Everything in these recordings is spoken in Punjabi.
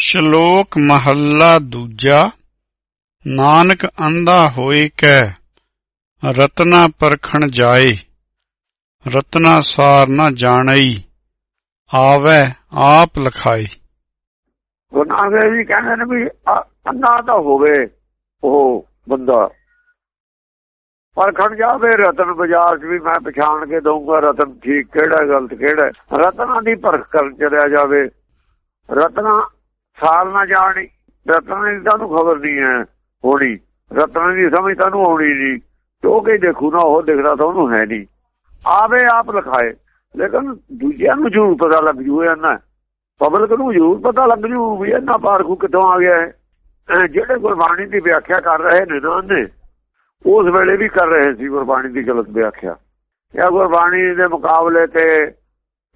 ਸ਼ਲੋਕ ਮਹੱਲਾ ਦੂਜਾ, ਨਾਨਕ ਅੰਧਾ ਹੋਏ ਕੈ ਰਤਨਾ ਪਰਖਣ ਜਾਏ, ਰਤਨਾ ਸਾਰ ਨਾ ਜਾਣਈ, ਆਵੈ ਆਪ ਲਖਾਏ। ਗੁਰੂ ਦੇਵ ਜੀ ਕਹਿੰਦੇ ਨੇ ਵੀ ਅੰਨਾ ਤਾਂ ਹੋਵੇ ਉਹ ਬੰਦਾ। ਪਰਖਣ ਜਾਵੇ ਰਤਨ ਬਾਜ਼ਾਰ 'ਚ ਵੀ ਮੈਂ ਪਛਾਣ ਕੇ ਦਊਂਗਾ ਰਤਨ ਠੀਕ ਕਿਹੜਾ, ਗਲਤ ਕਿਹੜਾ। ਰਤਨਾਂ ਦੀ ਪਰਖ ਕਰਨ ਚਲਿਆ ਜਾਵੇ। ਰਤਨਾ ਸਾਲ ਨਾ ਜਾਣੀ। ਰਤਨਾਂ ਦੀ ਤੁਹਾਨੂੰ ਖਬਰ ਨਹੀਂ ਹੈ ਹੋਣੀ। ਰਤਨਾਂ ਦੀ ਸਮਝ ਤੁਹਾਨੂੰ ਆਉਣੀ ਨਹੀਂ। ਜੋ ਕੇ ਦੇਖੂ ਨਾ, ਉਹ ਦਿਖਦਾ ਤਾਂ ਉਹਨੂੰ ਹੈ ਨਹੀਂ। ਆਵੇ ਆਪ ਲਿਖਾਏ। ਲੇਕਿਨ ਦੂਜਿਆਂ ਨੂੰ ਜ਼ਰੂਰ ਪਤਾ ਲੱਗ ਜੂ ਇਹਨਾਂ ਪਬਲਿਕ ਨੂੰ ਜ਼ਰੂਰ ਪਤਾ ਲੱਗ ਜੂ ਵੀ ਇਹਨਾਂ ਪਾਰਖੂ ਕਿੱਥੋਂ ਆ ਗਿਆ ਹੈ ਜਿਹੜੇ ਗੁਰਬਾਣੀ ਦੀ ਵਿਆਖਿਆ ਕਰ ਰਹੇ ਨੇ ਨਾ ਉਹਨੇ, ਉਸ ਵੇਲੇ ਵੀ ਕਰ ਰਹੇ ਸੀ ਗੁਰਬਾਣੀ ਦੀ ਗਲਤ ਵਿਆਖਿਆ। ਜਾਂ ਗੁਰਬਾਣੀ ਦੇ ਮੁਕਾਬਲੇ ਤੇ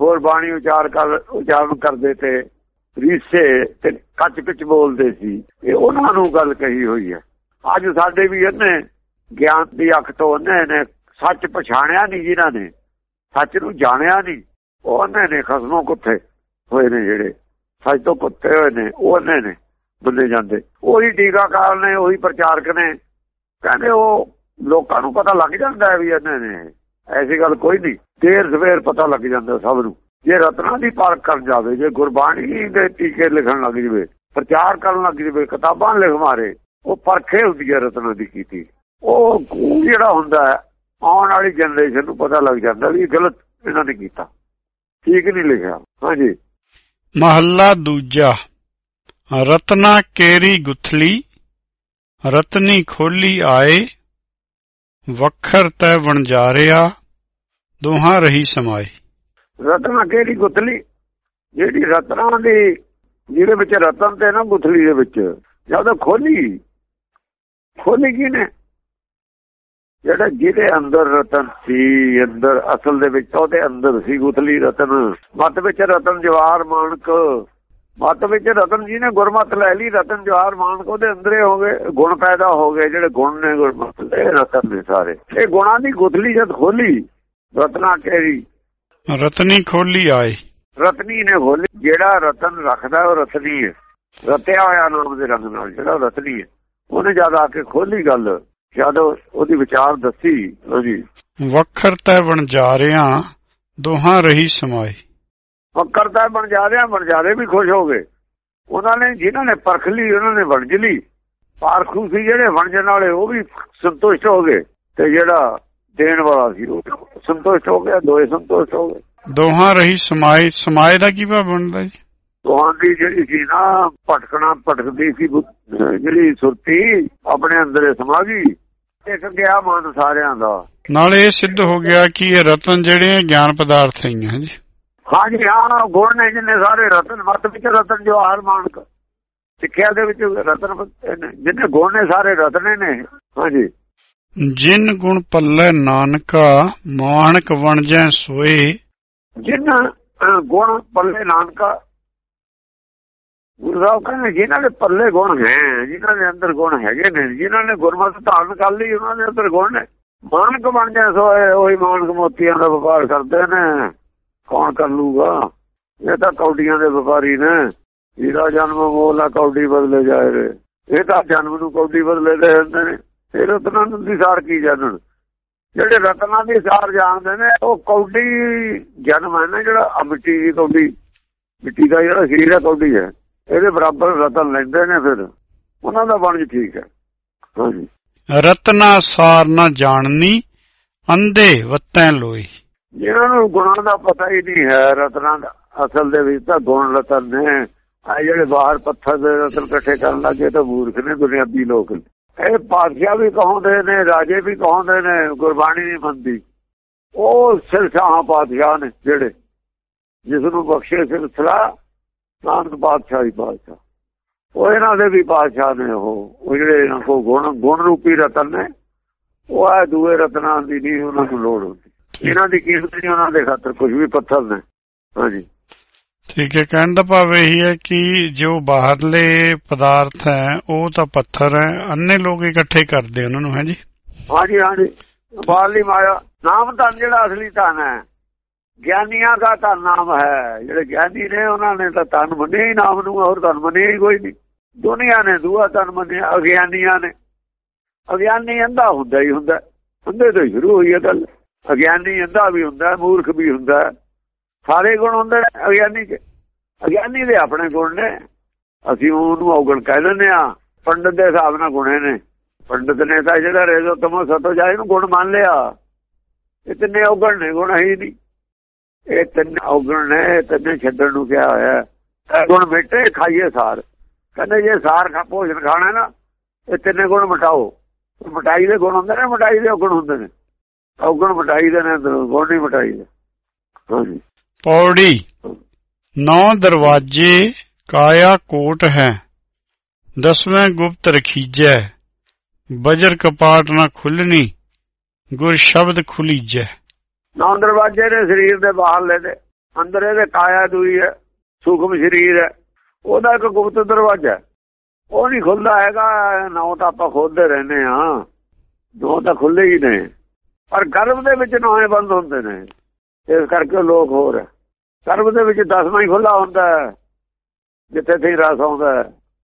ਹੋਰ ਬਾਣੀ ਉਚਾਰ ਕਰ, ਉਚਾਰਨ ਕਰਦੇ ਤੇ ਰੀਸੇ ਤੇ ਕੱਚ ਪਿੱਚ ਬੋਲਦੇ ਸੀ। ਇਹ ਉਹਨਾਂ ਨੂੰ ਗੱਲ ਕਹੀ ਹੋਈ ਹੈ। ਅੱਜ ਸਾਡੇ ਵੀ ਇਹਨੇ ਗਿਆਨ ਦੀ ਅੱਖ ਤੋਂ ਉਹਨੇ ਨੇ ਸੱਚ ਪਛਾਣਿਆ ਨਹੀਂ ਜਿਨ੍ਹਾਂ ਨੇ। ਸੱਚ ਨੂੰ ਜਾਣਿਆ ਨਹੀਂ। ਉਹਨੇ ਨੇ ਖਸਮੋਂ ਕੁੱਥੇ ਹੋਏ ਨੇ ਜਿਹੜੇ। ਸੱਚ ਤੋਂ ਕੁੱਤੇ ਹੋਏ ਨੇ। ਉਹਨੇ ਨੇ ਬੰਦੇ ਜਾਂਦੇ। ਉਹੀ ਟੀਕਾਕਾਰ ਨੇ, ਉਹੀ ਪ੍ਰਚਾਰਕ ਨੇ। ਕਹਿੰਦੇ ਉਹ ਲੋਕਾਂ ਨੂੰ ਪਤਾ ਲੱਗ ਜਾਂਦਾ ਵੀ ਇਹਨੇ ਨੇ ਐਸੀ ਗੱਲ ਕੋਈ ਨਹੀਂ। ਦੇਰ ਸਵੇਰ ਪਤਾ ਲੱਗ ਜਾਂਦਾ ਸਭ ਨੂੰ। ਜੇ ਰਤਨਾ ਦੀ ਪਾਰਕ ਕਰਨ ਜਾਵੇ, ਜੇ ਗੁਰਬਾਣੀ ਦੇ ਟੀਕੇ ਲਿਖਣ ਲੱਗ ਜਵੇ, ਪ੍ਰਚਾਰ ਕਰਨ ਲੱਗ ਜਵੇ, ਕਿਤਾਬਾਂ ਲਿਖ ਮਾਰੇ, ਉਹ ਪਰਖੇ ਹੁੰਦੀ ਹੈ ਰਤਨਾ ਦੀ ਕੀਤੀ। ਉਹ ਜਿਹੜਾ ਹੁੰਦਾ ਹੈ, ਆਉਣ ਵਾਲੀ ਜਨਰੇਸ਼ਨ ਨੂੰ ਪਤਾ ਲੱਗ ਜਾਂਦਾ ਵੀ ਗਲਤ ਇਹਨਾਂ ਨੇ ਕੀਤਾ। ਠੀਕ ਨਹੀਂ ਲਿਖਿਆ। ਹਾਂਜੀ। ਮਹੱਲਾ ਦੂਜਾ। ਰਤਨਾ ਕੇਰੀ ਗੁਥਲੀ, ਰਤਨੀ ਖੋਲੀ ਆਏ, ਵਖਰ ਤੈ ਵਣਜਾਰਿਆ, ਦੋਹਾਂ ਰਹੀ ਸਮਾਏ। ਰਤਨਾ ਕਿਹੜੀ ਗੁਥਲੀ ਜਿਹੜੀ ਰਤਨਾ ਦੀ, ਜਿਹਦੇ ਵਿੱਚ ਰਤਨ ਤੇ ਨਾ ਗੁਥਲੀ ਦੇ ਵਿੱਚ। ਜਦ ਖੋਲੀ ਖੋਲੀ ਕੀ ਜਿਹੜਾ ਜਿਹਦੇ ਅੰਦਰ ਰਤਨ ਸੀ, ਅੰਦਰ, ਅਸਲ ਦੇ ਵਿੱਚ ਉਹਦੇ ਅੰਦਰ ਸੀ ਗੁਥਲੀ ਰਤਨ। ਮੱਤ ਵਿੱਚ ਰਤਨ ਜਵਾਰ ਮਾਨਕ ਮੱਤ ਵਿੱਚ ਰਤਨ ਜੀ ਨੇ ਗੁਰਮਤ ਲੈ ਲਈ, ਰਤਨ ਜਵਾਰ ਮਾਨਕ ਉਹਦੇ ਅੰਦਰੇ ਹੋ ਗਏ, ਗੁਣ ਪੈਦਾ ਹੋ ਗਏ, ਜਿਹੜੇ ਗੁਣ ਨੇ ਗੁਰਮਤ ਦੇ ਰਤਨ ਨੇ ਸਾਰੇ। ਇਹ ਗੁਣਾਂ ਦੀ ਗੁਥਲੀ ਜਦ ਖੋਲੀ, ਰਤਨਾ ਕਿਹੜੀ? ਰਤਨੀ ਖੋਲੀ ਆਏ। ਰਤਨੀ ਨੇ ਖੋਲੀ ਜਿਹੜਾ ਰਤਨ ਰੱਖਦਾ ਉਹ ਰਤਨੀ ਹੈ। ਰਤਿਆ ਹੋਇਆ ਨਾਮ ਦੇ ਰੰਗ ਨਾਲ ਜਿਹੜਾ ਰਤਨੀ ਹੈ। ਉਹਨੇ ਜਦ ਆ ਕੇ ਖੋਲੀ ਗੱਲ ਜਦ ਉਹਦੀ ਵਿਚਾਰ ਦੱਸੀ ਹਾਂਜੀ ਵਖਰ ਤੈ ਵਣਜਾਰਿਆ ਦੋਹਾਂ ਰਹੀ ਸਮਾਏ। ਫੱਕਰਦਾ ਬਣ ਜਾ ਰਿਹਾ ਬਣ ਜਾ ਰਹੇ ਵੀ ਖੁਸ਼ ਹੋ ਗਏ। ਉਹਨਾਂ ਨੇ ਜਿਨ੍ਹਾਂ ਨੇ ਪਰਖ ਲਈ ਉਹਨਾਂ ਨੇ ਵਣਜ ਲਈ। ਪਾਰਖੂ ਸੀ ਜਿਹੜੇ ਵਣਜਣ ਵਾਲੇ ਉਹ ਵੀ ਸੰਤੁਸ਼ਟ ਹੋ ਗਏ। ਤੇ ਜਿਹੜਾ ਦੇਣ ਵਾਲਾ ਸੀ ਉਹ ਸੰਤੁਸ਼ਟ ਹੋ ਗਿਆ ਦੋਏ ਸੰਤੁਸ਼ਟ ਹੋ ਗਏ। ਦੋਹਾਂ ਰਹੀ ਸਮਾਏ ਸਮਾਏ ਦਾ ਕੀ ਭਾਵ ਬਣਦਾ ਜੀ? ਤੁਹਾਡੀ ਜਿਹੜੀ ਸੀ ਨਾ ਭਟਕਣਾ ਭਟਕਦੀ ਸੀ ਜਿਹੜੀ ਸੁਰਤੀ ਆਪਣੇ ਅੰਦਰ ਸਮਾ ਗਈ ਇੱਕ ਗਿਆ ਮਨ ਸਾਰਿਆਂ ਦਾ। ਨਾਲੇ ਇਹ ਸਿੱਧ ਹੋ ਗਿਆ ਕਿ ਇਹ ਰਤਨ ਜਿਹੜੇ ਆ ਗਿਆਨ ਪਦਾਰਥ ਹੀ ਆ ਜੀ ਹਾਂਜੀ ਹਾਂ ਗੁਣ ਨੇ ਜਿੰਨੇ ਸਾਰੇ ਰਤਨ ਮਤ ਵਿੱਚ ਰਤਨ ਜੋ ਹਾਰ ਮਾਨਕ। ਸਿੱਖਿਆ ਦੇ ਵਿੱਚ ਰਤਨ ਜਿੰਨੇ ਗੁਣ ਨੇ ਸਾਰੇ ਰਤਨੇ ਨੇ ਹਾਂਜੀ। ਜਿਨ ਗੁਣ ਪੱਲੇ ਨਾਨਕਾ ਮਾਨਕ ਵਣਜੈ ਸੋਏ। ਜਿੰਨਾ ਗੁਣ ਪੱਲੇ ਨਾਨਕਾ। ਗੁਰੂ ਸਾਹਿਬ ਕਹਿੰਦੇ, ਜਿਨ੍ਹਾਂ ਦੇ ਪੱਲੇ ਗੁਣ ਹੈ, ਜਿਨ੍ਹਾਂ ਦੇ ਅੰਦਰ ਗੁਣ ਹੈਗੇ ਨੇ, ਜਿਨ੍ਹਾਂ ਨੇ ਗੁਰਮਤਿ ਧਾਰਨ ਕਰ ਲਈ, ਉਹਨਾਂ ਦੇ ਅੰਦਰ ਗੁਣ ਨੇ। ਮਾਨਕ ਬਣ ਜਾ ਸੋਏ, ਉਹੀ ਮਾਨਕ ਮੋਤੀਆਂ ਦਾ ਵਪਾਰ ਕਰਦੇ ਨੇ। ਕੌਣ ਕਰ ਲੂਗਾ? ਇਹ ਤਾਂ ਕੌਡੀਆਂ ਦੇ ਵਪਾਰੀ ਨੇ। ਇਹਦਾ ਜਨਮ ਮੋਲਾ ਕੌਡੀ ਬਦਲੇ ਜਾਏ ਇਹ ਤਾਂ ਜਨਮ ਨੂੰ ਕੌਡੀ ਬਦਲੇ ਦੇ ਹੁੰਦੇ ਨੇ। ਇਹ ਰਤਨਾਂ ਦੀ ਸਾਰ ਕੀ ਜਾਣਨ। ਜਿਹੜੇ ਰਤਨਾਂ ਦੀ ਸਾਰ ਜਾਣਦੇ ਨੇ ਉਹ ਕੌਡੀ ਜਨਮ ਹੈ ਨਾ ਜਿਹੜਾ ਮਿੱਟੀ ਦੀ ਕੌਡੀ। ਮਿੱਟੀ ਦਾ ਜਿਹੜਾ ਸਰੀਰ ਹੈ ਕੌਡੀ ਹੈ। ਇਹਦੇ ਬਰਾਬਰ ਰਤਨ ਲੈਂਦੇ ਨੇ ਫਿਰ। ਉਹਨਾਂ ਦਾ ਬਣਜ ਠੀਕ ਹੈ। ਹਾਂਜੀ। ਰਤਨਾ ਸਾਰ ਨਾ ਜਾਣਨੀ ਅੰਧੇ ਵੱਤੈ ਲੋਈ। ਜਿਹਨਾਂ ਨੂੰ ਗੁਣਾਂ ਦਾ ਪਤਾ ਹੀ ਨਹੀਂ ਹੈ ਰਤਨਾਂ ਦਾ। ਅਸਲ ਦੇ ਵਿੱਚ ਤਾਂ ਗੁਣ ਰਤਨ ਨੇ। ਆ ਜਿਹੜੇ ਬਾਹਰ ਪੱਥਰ ਦੇ ਰਤਨ ਇਕੱਠੇ ਕਰਨ ਲੱਗੇ ਤਾਂ ਮੂਰਖ ਨੇ ਦੁਨਿਆਵੀ ਲੋਕ ਇਹ ਪਾਤਸ਼ਾਹ ਵੀ ਕਹਾਉਂਦੇ ਨੇ ਰਾਜੇ ਵੀ ਕਹਾਉਂਦੇ ਨੇ ਗੁਰਬਾਣੀ ਨਹੀਂ ਮੰਨਦੀ। ਉਹ ਸਿਰਸਾਹ ਪਾਤਸ਼ਾਹ ਨੇ ਜਿਹੜੇ ਜਿਸ ਨੂੰ ਬਖਸ਼ੇ ਸਿਲਸਿਲਾ ਨਾਨਕ ਪਾਤਸ਼ਾਹ ਹੀ ਪਾਤਸ਼ਾਹ। ਉਹ ਇਹਨਾਂ ਦੇ ਵੀ ਪਾਤਸ਼ਾਹ ਨੇ ਉਹ। ਉਹ ਜਿਹੜੇ ਇਹਨਾਂ ਕੋ ਗੁਣ ਗੁਣ ਰੂਪੀ ਰਤਨ ਨੇ ਉਹ ਆ ਦੂਏ ਰਤਨਾਂ ਦੀ ਨਹੀਂ ਉਹਨਾਂ ਨੂੰ ਲੋੜ ਹੁੰਦੀ। ਇਹਨਾਂ ਦੀ ਕੀਮਤ ਨਹੀਂ ਉਹਨਾਂ ਦੇ ਖਾਤਰ ਕੁਝ ਵੀ ਪੱਥਰ ਨੇ। ਹਾਂਜੀ। ਠੀਕ ਹੈ, ਕਹਿਣ ਦਾ ਭਾਵ ਇਹ ਹੈ ਕਿ ਜੋ ਬਾਹਰਲੇ ਪਦਾਰਥ ਹੈ, ਉਹ ਤਾਂ ਪੱਥਰ ਹੈ, ਅੰਨੇ ਲੋਕ ਇਕੱਠੇ ਕਰਦੇ ਉਹਨਾਂ ਨੂੰ, ਹੈ ਜੀ? ਹਾਂਜੀ ਹਾਂਜੀ। ਬਾਹਰਲੀ ਮਾਇਆ, ਨਾਮ ਤਾਂ ਜਿਹੜਾ ਅਸਲੀ ਧਨ ਹੈ, ਗਿਆਨੀਆਂ ਦਾ ਤਾਂ ਨਾਮ ਹੈ। ਜਿਹੜੇ ਗਿਆਨੀ ਨੇ, ਉਹਨਾਂ ਨੇ ਤਾਂ ਤਨ ਮੰਨਿਆ ਹੀ ਨਾਮ ਨੂੰ, ਹੋਰ ਤਨ ਮੰਨਿਆ ਹੀ ਕੋਈ ਨਹੀਂ। ਦੁਨੀਆ ਨੇ ਦੂਆ ਤਨ ਮੰਨਿਆ, ਅਗਿਆਨੀਆਂ ਨੇ। ਅਗਿਆਨੀ ਅੰਧਾ ਹੁੰਦਾ ਹੀ ਹੁੰਦਾ। ਅੰਧੇ ਤੋਂ ਸ਼ੁਰੂ ਹੋਈ ਹੈ ਗੱਲ। ਅਗਿਆਨੀ ਅੰਧਾ ਵੀ ਹੁੰਦਾ, ਮੂਰਖ ਵੀ ਹੁੰਦਾ। ਸਾਰੇ ਗੁਣ ਹੁੰਦੇ ਨੇ, ਅਗਿਆਨੀ ਚ ਅਗਿਆਨੀ ਦੇ ਆਪਣੇ ਗੁਣ ਨੇ। ਅਸੀਂ ਉਹਨੂੰ ਔਗਣ ਕਹਿ ਦਿੰਦੇ ਆ ਪੰਡਤ ਦੇ ਹਿਸਾਬ ਨਾਲ ਗੁਣੇ ਨੇ। ਪੰਡਤ ਨੇ ਤਾਂ ਜਿਹੜਾ ਰੇਜ਼ੋ ਤਮੋ ਸਤੋ ਜਾਏ ਨੂੰ ਗੁਣ ਮੰਨ ਲਿਆ। ਇਹ ਤਿੰਨੇ ਔਗਣ ਨੇ, ਗੁਣ ਹੈ ਨਹੀਂ। ਇਹ ਤਿੰਨ ਔਗਣ ਨੇ ਤਿੰਨੇ ਛੱਡਣ ਨੂੰ ਕਿਹਾ ਹੋਇਆ ਗੁਣ ਮਿਟੇ, ਖਾਈਏ ਸਾਰ। ਕਹਿੰਦੇ ਜੇ ਸਾਰ ਖਾ ਭੋਜਨ ਖਾਣਾ ਨਾ ਇਹ ਤਿੰਨੇ ਗੁਣ ਮਟਾਓ। ਮਟਾਈ ਦੇ ਗੁਣ ਹੁੰਦੇ ਨੇ, ਮਟਾਈ ਦੇ ਔਗਣ ਹੁੰਦੇ ਨੇ। ਔਗਣ ਮਟਾਈ ਦੇ ਨੇ, ਗੁਣ ਨਹੀਂ ਮਟਾਈ ਦੇ। ਹਾਂਜੀ। ਪੌੜੀ। ਨੌ ਦਰਵਾਜੇ ਕਾਇਆ ਕੋਟ ਹੈ। ਦਸਵੇਂ ਗੁਪਤ ਰਖੀਜੈ। ਬਜਰ ਕਪਾਟ ਨਾ ਖੁੱਲਣੀ ਗੁਰ ਸ਼ਬਦ ਖੁਲੀਜੈ। ਨੌ ਦਰਵਾਜੇ ਨੇ ਸਰੀਰ ਦੇ ਬਾਹਰਲੇ ਦੇ ਅੰਦਰ ਇਹਦੇ ਕਾਇਆ ਦੂਈ ਹੈ, ਸੂਖਮ ਸਰੀਰ ਹੈ। ਉਹਦਾ ਇੱਕ ਗੁਪਤ ਦਰਵਾਜ਼ਾ ਉਹ ਨਹੀਂ ਖੁੱਲਦਾ ਹੈਗਾ, ਨੌ ਤਾਂ ਆਪਾਂ ਖੋਲਦੇ ਰਹਿੰਦੇ ਆ ਨੌ ਤਾਂ ਖੁੱਲੇ ਹੀ ਨੇ। ਪਰ ਗਰਭ ਦੇ ਵਿੱਚ ਨੌਵੇਂ ਬੰਦ ਹੁੰਦੇ ਨੇ। ਇਸ ਕਰਕੇ ਲੋਕ ਹੋਰ ਹੈ। ਗਰਭ ਦੇ ਵਿੱਚ ਦਸਵਾਂ ਹੀ ਖੁੱਲਾ ਹੁੰਦਾ ਜਿੱਥੇ ਤੇ ਰਸ ਆਉਂਦਾ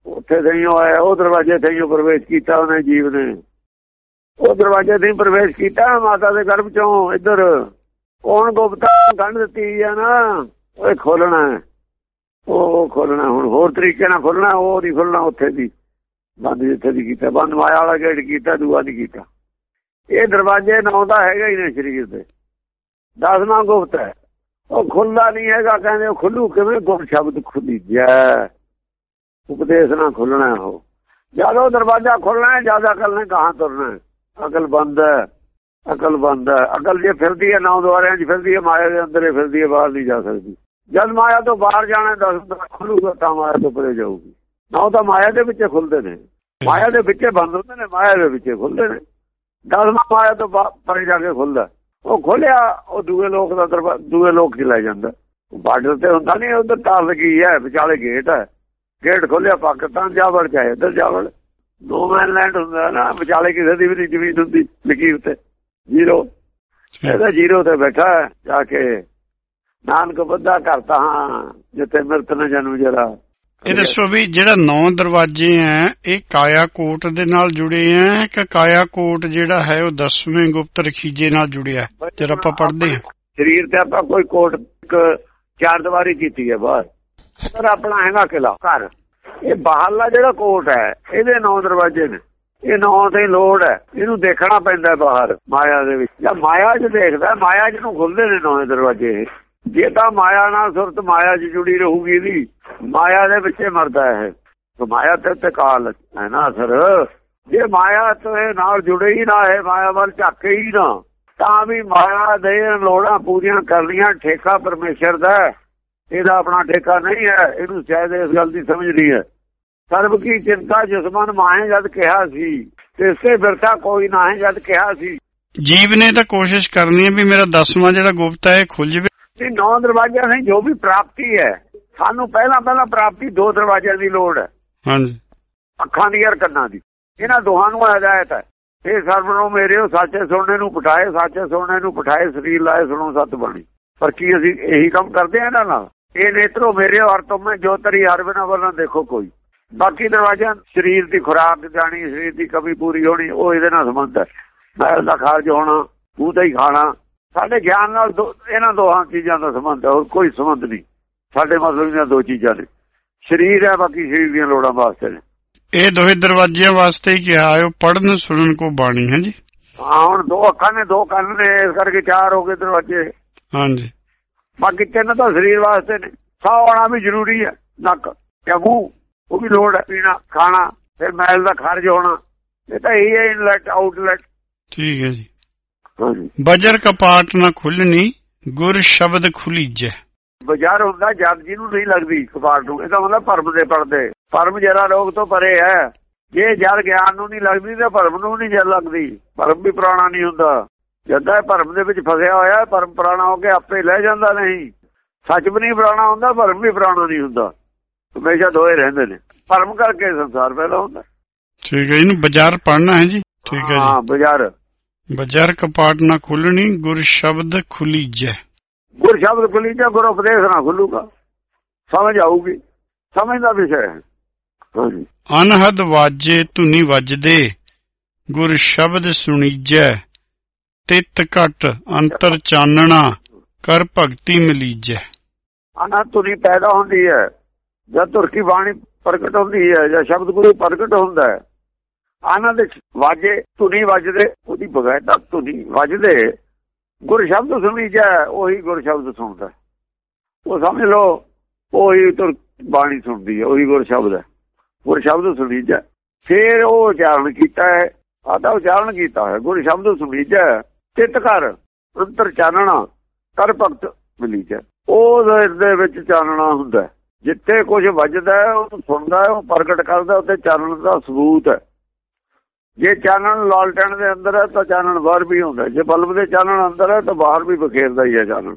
ਉੱਥੇ ਤੇ ਹੀ ਹੋਇਆ ਉਹ ਦਰਵਾਜ਼ੇ ਤੇ ਹੀ ਪ੍ਰਵੇਸ਼ ਕੀਤਾ ਉਹਨੇ ਜੀਵ ਨੇ। ਉਹ ਦਰਵਾਜ਼ੇ ਤੇ ਪ੍ਰਵੇਸ਼ ਕੀਤਾ, ਮਾਤਾ ਦੇ ਗਰਭ ਚੋਂ ਇੱਧਰ ਕੌਣ ਗੁਪਤਾ ਗੰਢ ਦਿੱਤੀ ਆ ਨਾ, ਉਹ ਖੋਲਣਾ ਉਹ ਖੋਲਣਾ ਹੁਣ ਹੋਰ ਤਰੀਕੇ ਨਾਲ ਖੋਲਣਾ ਉਹ ਨਹੀਂ ਖੋਲਣਾ ਉੱਥੇ ਦੀ। ਬੰਦ ਜਿੱਥੇ ਦੀ ਕੀਤਾ, ਬੰਦ ਮਾਇਆ ਵਾਲਾ ਗੇਟ ਕੀਤਾ, ਦੂਆ ਨਹੀਂ ਕੀਤਾ। ਇਹ ਦਰਵਾਜ਼ੇ ਨੌ ਦਾ ਹੈਗਾ ਹੀ ਨੇ ਸਰੀਰ ਤੇ ਦਸਵਾਂ ਗੁਪਤ ਹੈ। ਉਹ ਖੁੱਲਦਾ ਨਹੀਂ ਹੈਗਾ, ਕਹਿੰਦੇ ਉਹ ਖੁੱਲੂ ਕਿਵੇਂ ਗੁਰ ਸ਼ਬਦ ਖੁੱਲੀ ਜੈ ਉਪਦੇਸ਼ ਨਾਲ ਖੁੱਲਣਾ ਉਹ। ਜਦੋਂ ਦਰਵਾਜ਼ਾ ਖੁੱਲਣਾ ਹੈ ਜ਼ਿਆਦਾ ਅਕਲ ਨੇ ਕਹਾਂ ਤੁਰਨਾ ਅਕਲ ਬੰਦ ਹੈ, ਅਕਲ ਬੰਦ ਹੈ। ਅਕਲ ਜੇ ਫਿਰਦੀ ਹੈ, ਨੌ ਦੁਆਰਿਆਂ 'ਚ ਫਿਰਦੀ ਹੈ, ਮਾਇਆ ਦੇ ਅੰਦਰ ਹੀ ਫਿਰਦੀ ਹੈ, ਬਾਹਰ ਨਹੀਂ ਜਾ ਸਕਦੀ। ਜਦ ਮਾਇਆ ਤੋਂ ਬਾਹਰ ਜਾਣਾ ਦਸ ਖੁੱਲੂਗਾ, ਤਾਂ ਮਾਇਆ ਤੋਂ ਪਰੇ ਜਾਊਗੀ। ਨੌ ਤਾਂ ਮਾਇਆ ਦੇ ਵਿੱਚ ਖੁੱਲਦੇ ਨੇ। ਮਾਇਆ ਦੇ ਵਿੱਚੇ ਬੰਦ ਹੁੰਦੇ ਨੇ, ਮਾਇਆ ਦੇ ਵਿੱਚੇ ਖੁੱਲਦੇ ਨੇ। ਦਸਵਾਂ ਮਾਇਆ ਤੋਂ ਪਰੇ ਜਾ ਕੇ ਖੁੱਲਦਾ ਉਹ ਖੋਲਿਆ ਉਹ ਦੂਏ ਲੋਕ ਦਾ ਦਰਵਾਜ਼ਾ ਦੂਏ ਲੋਕ ਚ ਲੈ ਜਾਂਦਾ। ਬਾਰਡਰ ਤੇ ਹੁੰਦਾ ਨਹੀਂ ਉਧਰ ਤਾਰ ਲੱਗੀ ਹੈ ਵਿਚਾਲੇ ਗੇਟ ਹੈ। ਗੇਟ ਖੋਲਿਆ ਪਾਕਿਸਤਾਨ ਜਾ ਵੜ ਜਾਏ ਇੱਧਰ ਜਾ ਵੜ ਨੋ ਮੈਨ ਲੈਂਡ ਹੁੰਦਾ ਨਾ ਵਿਚਾਲੇ ਕਿਸੇ ਦੀ ਵੀ ਨਹੀਂ ਜ਼ਮੀਨ ਹੁੰਦੀ ਲਕੀਰ ਤੇ। ਜ਼ੀਰੋ। ਇਹਦਾ ਜ਼ੀਰੋ ਤੇ ਬੈਠਾ ਜਾ ਕੇ ਨਾਨਕ ਬੱਧਾ ਕਰਤਾ ਹਾਂ ਜਿੱਥੇ ਮਿਰਤ ਨੇ ਜਨਮ ਜਰਾ ਇਹ ਦੱਸੋ ਵੀ ਜਿਹੜਾ ਨੌ ਦਰਵਾਜ਼ੇ ਆ ਇਹ ਕਾਇਆ ਕੋਟ ਦੇ ਨਾਲ ਜੁੜੇ ਆ ਕਿ ਕਾਇਆ ਕੋਟ ਜਿਹੜਾ ਹੈ ਉਹ ਦਸਵੇਂ ਗੁਪਤ ਰਖੀਜੇ ਨਾਲ ਜੁੜਿਆ? ਜਦ ਆਪਾਂ ਪੜ੍ਹਦੇ ਆ ਸਰੀਰ ਤੇ ਆਪਾਂ ਕੋਈ ਕੋਟ ਚਾਰ ਦੀਵਾਰੀ ਕੀਤੀ ਹੈ ਬਾਹਰ ਪਰ ਆਪਣਾ ਹੈਗਾ ਕਿਲਾ, ਘਰ। ਇਹ ਬਾਹਰਲਾ ਜਿਹੜਾ ਕੋਟ ਹੈ, ਇਹਦੇ ਨੌ ਦਰਵਾਜ਼ੇ ਨੇ। ਇਹ ਨੌ ਤੇ ਲੋੜ ਹੈ। ਇਹਨੂੰ ਦੇਖਣਾ ਪੈਂਦਾ ਬਾਹਰ, ਮਾਇਆ ਦੇ ਵਿੱਚ। ਜਾਂ ਮਾਇਆ 'ਚ ਦੇਖਦਾ ਮਾਇਆ 'ਚ ਨੂੰ ਖੁੱਲਦੇ ਨੇ ਨੌ ਦਰਵਾਜ਼ੇ। ਜੇ ਤਾਂ ਮਾਇਆ ਨਾਲ ਸੁਰਤ ਮਾਇਆ 'ਚ ਜੁੜੀ ਰਹੂਗੀ ਇਹਦੀ ਮਾਇਆ ਦੇ ਵਿੱਚੇ ਮਰਦਾ ਹੈ ਮਾਇਆ ਤੇ ਤੇ ਕਾਲ ਹੈ ਨਾ ਅਸਰ। ਜੇ ਮਾਇਆ ਤੇ ਨਾਲ ਜੁੜੇ ਹੀ ਨਾ ਹੈ ਮਾਇਆ ਵੱਲ ਝਾਕੇ ਹੀ ਨਾ ਤਾਂ ਵੀ ਮਾਇਆ ਦੇ ਲੋੜਾਂ ਪੂਰੀਆਂ ਕਰਨੀਆਂ ਠੇਕਾ ਪਰਮੇਸ਼ਰ ਦਾ ਇਹਦਾ ਆਪਣਾ ਠੇਕਾ ਨਹੀਂ ਹੈ ਇਹਨੂੰ ਸ਼ਾਇਦ ਇਸ ਗੱਲ ਦੀ ਸਮਝ ਨਹੀਂ ਹੈ। ਸਰਬ ਕੀ ਚਿੰਤਾ ਜਿਸਮਨ ਮਾਹੇ ਜਦ ਕਿਹਾ ਸੀ ਤੇ ਇਸੇ ਬਿਰਥਾ ਕੋਈ ਨਾ ਹੈ ਜਦ ਕਿਹਾ ਸੀ। ਜੀਵ ਨੇ ਤਾਂ ਕੋਸ਼ਿਸ਼ ਕਰਨੀ ਹੈ ਵੀ ਮੇਰਾ ਦਸਵਾਂ ਜਿਹੜਾ ਗੁਪਤ ਹੈ ਖੁੱਲ ਜਵੇ। ਇਹ ਨੌ ਦਰਵਾਜ਼ਿਆਂ ਨਹੀਂ ਜੋ ਵੀ ਪ੍ਰਾਪਤੀ ਹੈ ਸਾਨੂੰ ਪਹਿਲਾਂ ਪਹਿਲਾਂ ਪ੍ਰਾਪਤੀ ਦੋ ਦਰਵਾਜ਼ਿਆਂ ਦੀ ਲੋੜ ਹੈ। ਹਾਂਜੀ। ਅੱਖਾਂ ਦੀ ਔਰ ਕੰਨਾਂ ਦੀ। ਇਹਨਾਂ ਦੋਹਾਂ ਨੂੰ ਹਦਾਇਤ ਹੈ। ਇਹ ਸਰਬ ਨੂੰ ਮੇਰੇ ਉਹ ਸੱਚੇ ਸੁਣਨੇ ਨੂੰ ਪਠਾਏ ਸੱਚੇ ਸੁਣਨੇ ਨੂੰ ਪਠਾਏ ਸਰੀਰ ਲਾਏ ਸੁਣੋ ਸਤ ਬਣੀ। ਪਰ ਕੀ ਅਸੀਂ ਇਹੀ ਕੰਮ ਕਰਦੇ ਆ ਇਹਨਾਂ ਨਾਲ? ਇਹ ਨੇਤਰੋ ਮੇਰੇ ਔਰ ਤੁਮੇ ਜੋ ਤਰੀ ਹਰ ਬਿਨਾ ਵੱਲੋਂ ਦੇਖੋ ਕੋਈ। ਬਾਕੀ ਦਰਵਾਜ਼ਾ ਸਰੀਰ ਦੀ ਖੁਰਾਕ ਜਾਣੀ ਸਰੀਰ ਦੀ ਕਮੀ ਪੂਰੀ ਹੋਣੀ ਉਹ ਇਹਦੇ ਨਾਲ ਸੰਬੰਧ ਹੈ। ਮੈਲ ਦਾ ਖਾਰਜ ਹੋਣਾ ਮੂੰਹ ਦਾ ਹੀ ਖਾਣਾ। ਸਾਡੇ ਗਿਆਨ ਨਾਲ ਇਹਨਾਂ ਦੋਹਾਂ ਚੀਜ਼ਾਂ ਦਾ ਸੰਬੰਧ ਹੈ ਹੋਰ ਕੋਈ ਸੰਬੰਧ ਨਹੀਂ। ਸਾਡੇ ਮਤਲਬ ਦੀਆਂ ਦੋ ਚੀਜ਼ਾਂ ਨੇ। ਸਰੀਰ ਹੈ ਬਾਕੀ ਸਰੀਰ ਦੀਆਂ ਲੋੜਾਂ ਵਾਸਤੇ ਨੇ। ਇਹ ਦੋਹੇ ਦਰਵਾਜ਼ਿਆਂ ਵਾਸਤੇ ਹੀ ਕਿਹਾ ਉਹ ਪੜਨ ਸੁਣਨ ਕੋ ਬਾਣੀ ਹੈ ਜੀ। ਹਾਂ ਹੁਣ ਦੋ ਅੱਖਾਂ ਨੇ ਦੋ ਕੰਨ ਨੇ ਇਸ ਕਰਕੇ ਚਾਰ ਹੋ ਗਏ ਦਰਵਾਜ਼ੇ। ਹਾਂਜੀ। ਬਾਕੀ ਤਿੰਨ ਤਾਂ ਸਰੀਰ ਵਾਸਤੇ ਨੇ। ਸਾਹ ਆਉਣਾ ਵੀ ਜ਼ਰੂਰੀ ਹੈ ਨੱਕ ਜਾਂ ਮੂੰਹ ਉਹ ਵੀ ਲੋੜ ਹੈ ਪੀਣਾ ਖਾਣਾ ਫਿਰ ਮੈਲ ਦਾ ਖਰਜ ਹੋਣਾ। ਇਹ ਤਾਂ ਇਹ ਹੈ ਇਨਲੈਟ ਆਊਟਲੈਟ ਠੀਕ ਹੈ ਜੀ। ਹਾਂਜੀ। ਬਜਰ ਕਪਾਟ ਨਾ ਖੁੱਲਣੀ ਗੁਰ ਸ਼ਬਦ ਖੁਲੀਜੈ। ਬਾਜ਼ਾਰ ਹੁੰਦਾ ਜਦ ਜਿਹਨੂੰ ਨਹੀਂ ਲੱਗਦੀ ਕਪਾਟ ਨੂੰ ਇਹਦਾ ਮਤਲਬ ਭਰਮ ਦੇ ਪਰਦੇ। ਭਰਮ ਜਰਾ ਰੋਗ ਤੋਂ ਪਰੇ ਹੈ। ਜੇ ਜਦ ਗਿਆਨ ਨੂੰ ਨਹੀਂ ਲੱਗਦੀ ਤਾਂ ਭਰਮ ਨੂੰ ਨਹੀਂ ਜਦ ਲੱਗਦੀ। ਭਰਮ ਵੀ ਪੁਰਾਣਾ ਨਹੀਂ ਹੁੰਦਾ। ਜਦਾਂ ਭਰਮ ਦੇ ਵਿੱਚ ਫਸਿਆ ਹੋਇਆ ਭਰਮ ਪੁਰਾਣਾ ਹੋ ਕੇ ਆਪੇ ਲੈ ਜਾਂਦਾ ਨਹੀਂ। ਸੱਚ ਵੀ ਨਹੀਂ ਪੁਰਾਣਾ ਹੁੰਦਾ ਭਰਮ ਵੀ ਪੁਰਾਣਾ ਨਹੀਂ ਹੁੰਦਾ। ਹਮੇਸ਼ਾ ਦੋਏ ਰਹਿੰਦੇ ਨੇ। ਭਰਮ ਕਰਕੇ ਸੰਸਾਰ ਪੈਦਾ ਹੁੰਦਾ। ਠੀਕ ਹੈ ਇਹਨੂੰ ਬਾਜ਼ਾਰ ਪੜਨਾ ਹੈ ਜੀ? ਠੀਕ ਹੈ ਹਾਂ ਜੀ ਬਾਜ਼ਾਰ। ਬਾਜ਼ਾਰ ਕਪਾਟ ਨਾ ਖੁੱਲਣੀ ਗੁਰ ਸ਼ਬਦ ਖੁਲੀਜੈ ਗੁਰ ਸ਼ਬਦ ਖੁੱਲੀ ਜਾਂ ਗੁਰ ਉਪਦੇਸ਼ ਨਾ ਖੁੱਲੂਗਾ। ਸਮਝ ਆਊਗੀ। ਸਮਝ ਦਾ ਵਿਸ਼ਾ ਹੈ। ਅਨਹਦ ਵਾਜੇ ਧੁਨੀ ਵੱਜਦੇ ਗੁਰ ਸ਼ਬਦ ਸੁਣੀਜੈ ਤਿਤ ਘਟ ਅੰਤਰ ਚਾਨਣਾ ਕਰ ਭਗਤੀ ਮਿਲੀਜੈ। ਆਨਾ ਤੁਰੀ ਪੈਦਾ ਹੁੰਦੀ ਹੈ। ਜਦ ਤੁਰ ਕੀ ਬਾਣੀ ਪ੍ਰਗਟ ਹੁੰਦੀ ਹੈ ਜਾਂ ਸ਼ਬਦ ਗੁਰੂ ਪ੍ਰਗਟ ਹੁੰਦਾ ਹੈ ਆਨੰਦ ਵਾਜੇ ਧੁਨੀ ਵੱਜਦੇ ਉਹਦੀ ਬਗੈਰਤਾ ਧੁਨੀ ਵੱਜਦੇ। ਗੁਰ ਸ਼ਬਦ ਸੁਣੀ ਜਾ ਉਹੀ ਗੁਰ ਸ਼ਬਦ ਸੁਣਦਾ। ਉਹ ਸਮਝ ਲਓ, ਉਹੀ ਤੁਰ ਬਾਣੀ ਸੁਣਦੀ ਹੈ, ਉਹੀ ਗੁਰ ਸ਼ਬਦ ਹੈ। ਗੁਰ ਸ਼ਬਦ ਸੁਣੀ ਜਾ ਫਿਰ ਉਹ ਉਚਾਰਨ ਕੀਤਾ ਹੈ। ਆਦਾ ਉਚਾਰਨ ਕੀਤਾ ਹੈ, ਗੁਰ ਸ਼ਬਦ ਸੁਣੀ ਜਾ ਚਿੱਤ ਕਰ ਅੰਤਰ ਚਾਨਣਾ ਕਰ ਭਗਤ ਮਿਲੀ ਜਾ ਉਹ ਦੇ ਵਿੱਚ ਚਾਨਣਾ ਹੁੰਦਾ ਜਿੱਥੇ ਕੁਝ ਵੱਜਦਾ ਹੈ ਉਹ ਸੁਣਦਾ ਉਹ ਪ੍ਰਗਟ ਕਰਦਾ ਉੱਤੇ ਚਾਨਣ ਦਾ ਸਬੂਤ ਹੈ। ਜੇ ਚਾਨਣ ਲਾਲਟਣ ਦੇ ਅੰਦਰ ਹੈ ਤਾਂ ਚਾਨਣ ਬਾਹਰ ਵੀ ਹੁੰਦਾ ਜੇ ਬਲਬ ਦੇ ਚਾਨਣ ਅੰਦਰ ਹੈ ਤਾਂ ਬਾਹਰ ਵੀ ਬਖੇਰਦਾ ਹੀ ਹੈ ਚਾਨਣ।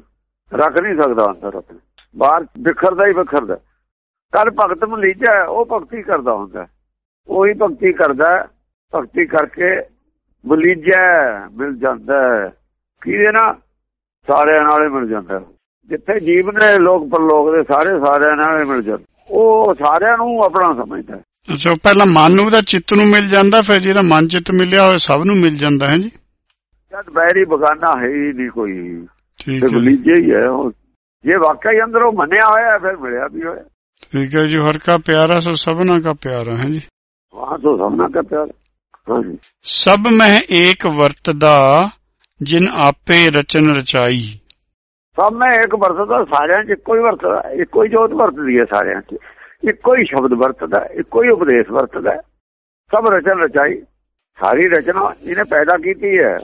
ਰੱਖ ਨਹੀਂ ਸਕਦਾ ਅੰਦਰ ਆਪਣੇ। ਬਾਹਰ ਬਿਖਰਦਾ ਹੀ ਬਿਖਰਦਾ ਕੱਲ ਭਗਤ ਮਲੀਜਾ ਉਹ ਭਗਤੀ ਕਰਦਾ ਹੁੰਦਾ ਉਹੀ ਭਗਤੀ ਕਰਦਾ ਭਗਤੀ ਕਰਕੇ ਮਲੀਜਾ ਮਿਲ ਜਾਂਦਾ ਹੈ। ਕਿਹਦੇ ਨਾਲ? ਸਾਰਿਆਂ ਨਾਲੇ ਮਿਲ ਜਾਂਦਾ ਜਿੱਥੇ ਜੀਵ ਨੇ ਲੋਕ ਪਰਲੋਕ ਦੇ ਸਾਰੇ ਸਾਰਿਆਂ ਨਾਲੇ ਮਿਲ ਜਾਂਦਾ ਉਹ ਸਾਰਿਆਂ ਨੂੰ ਆਪਣਾ ਸਮਝਦਾ ਅੱਛਾ ਪਹਿਲਾਂ ਮਨ ਨੂੰ ਉਹਦਾ ਚਿੱਤ ਨੂੰ ਮਿਲ ਜਾਂਦਾ ਫਿਰ ਜਿਹੜਾ ਮਨ ਚਿੱਤ ਮਿਲਿਆ ਹੋਇਆ ਸਭ ਨੂੰ ਮਿਲ ਜਾਂਦਾ ਹੈ ਜੀ? ਜਦ ਬੈਰੀ ਬਗਾਨਾ ਹੈ ਹੀ ਨਹੀਂ ਕੋਈ। ਠੀਕ ਤੇ ਹੈ ਜੀ। ਬਲੀਜੇ ਹੀ ਹੈ ਉਹ। ਜੇ ਵਾਕਈ ਅੰਦਰੋਂ ਮੰਨਿਆ ਹੋਇਆ ਫਿਰ ਮਿਲਿਆ ਵੀ ਹੋਇਆ। ਠੀਕ ਹੈ ਜੀ ਹਰ ਕਾ ਪਿਆਰਾ ਸੋ ਸਭਨਾ ਕਾ ਪਿਆਰਾ ਹੈ ਜੀ? ਵਾਹ ਤੋਂ ਸਮਨਾ ਕਾ ਪਿਆਰ। ਸਭ ਮਹਿ ਏਕ ਵਰਤਦਾ ਜਿਨ ਆਪੇ ਰਚਨ ਰਚਾਈ। ਸਭ ਮੈਂ ਇੱਕ ਵਰਤਦਾ ਸਾਰਿਆਂ 'ਚ ਇੱਕੋ ਹੀ ਵਰਤਦਾ ਇੱਕੋ ਹੀ ਜੋਤ ਵਰਤਦੀ ਹੈ ਸਾਰਿਆਂ 'ਚ। ਇੱਕੋ ਹੀ ਸ਼ਬਦ ਵਰਤਦਾ ਇੱਕੋ ਹੀ ਉਪਦੇਸ਼ ਵਰਤਦਾ। ਸਭ ਰਚਨ ਰਚਾਈ, ਸਾਰੀ ਰਚਨਾ ਜਿਹਨੇ ਪੈਦਾ ਕੀਤੀ ਹੈ।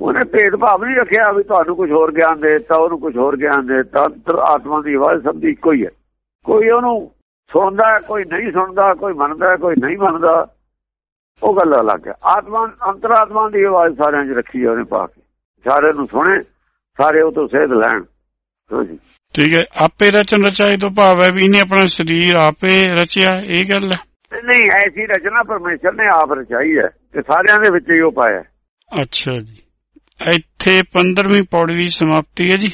ਉਹਨੇ ਭੇਦ ਭਾਵ ਨਹੀਂ ਰੱਖਿਆ ਵੀ ਤੁਹਾਨੂੰ ਕੁਝ ਹੋਰ ਗਿਆਨ ਦੇ ਦਿੱਤਾ, ਉਹਨੂੰ ਕੁਝ ਹੋਰ ਗਿਆਨ ਦੇ ਦਿੱਤਾ। ਅੰਤਰ ਆਤਮਾ ਦੀ ਆਵਾਜ਼ ਸਭ ਦੀ ਇੱਕੋ ਹੀ ਹੈ। ਕੋਈ ਉਹਨੂੰ ਸੁਣਦਾ, ਕੋਈ ਨਹੀਂ ਸੁਣਦਾ, ਕੋਈ ਮੰਨਦਾ, ਕੋਈ ਨਹੀਂ ਮੰਨਦਾ, ਉਹ ਗੱਲ ਅਲੱਗ ਹੈ। ਆਤਮਾ, ਅੰਤਰਾਤਮਾ ਦੀ ਆਵਾਜ਼ ਸਾਰਿਆਂ 'ਚ ਰੱਖੀ ਹੈ ਉਹਨੇ ਪਾ ਕੇ। ਸਾਰੇ ਨੂੰ ਸੁਣੇ, ਸਾਰੇ ਉਹ ਤੋਂ ਸੇਧ ਲੈਣ। ਠੀਕ ਹੈ। ਆਪੇ ਰਚਨ ਰਚਾਈ ਤੋਂ ਭਾਵ ਹੈ ਵੀ ਇਹਨੇ ਆਪਣਾ ਸਰੀਰ ਆਪੇ ਰਚਿਆ ਇਹ ਗੱਲ ਹੈ। ਨਹੀਂ ਐਸੀ ਰਚਨਾ ਪਰਮੇਸ਼ਰ ਨੇ ਆਪ ਰਚਾਈ ਹੈ ਤੇ ਸਾਰਿਆਂ ਦੇ ਵਿੱਚ ਹੀ ਉਹ ਪਾਇਆ ਅੱਛਾ ਜੀ। ਇੱਥੇ 15ਵੀਂ ਪੌੜੀ ਦੀ ਸਮਾਪਤੀ ਹੈ ਜੀ।